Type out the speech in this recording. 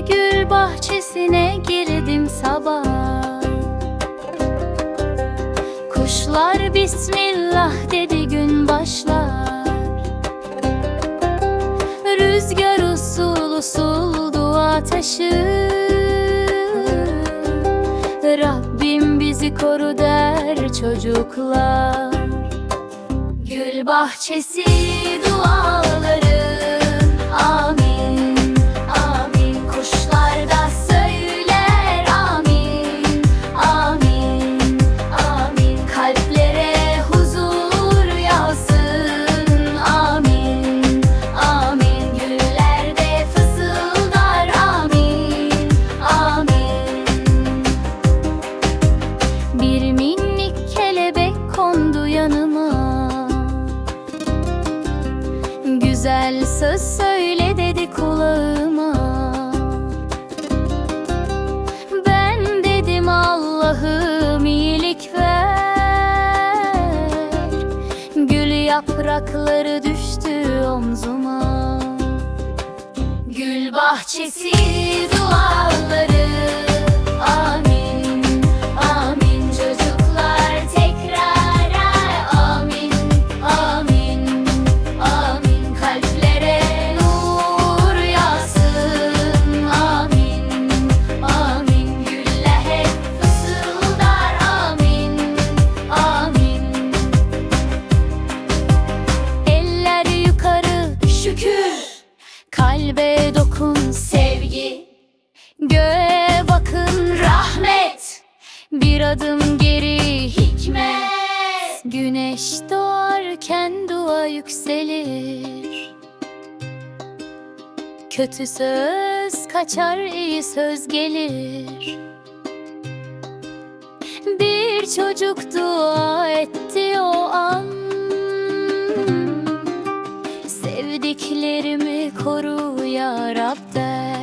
gül bahçesine girdim sabah. Kuşlar Bismillah dedi gün başlar. Rüzgar usul usul dua taşı. Rabbim bizi koru der çocuklar. Gül bahçesi duaları kondu yanıma. Güzel söz söyle dedi kulağıma. Ben dedim Allah'ım iyilik ver. Gül yaprakları düştü omzuma. Gül bahçesi duaları Kalbe dokun. Sevgi. Göğe bakın. Rahmet. Bir adım geri. Hikmet. Güneş doğarken dua yükselir. Kötü söz kaçar iyi söz gelir. Bir çocuk dua etti Eklerimi koru ya Rabbim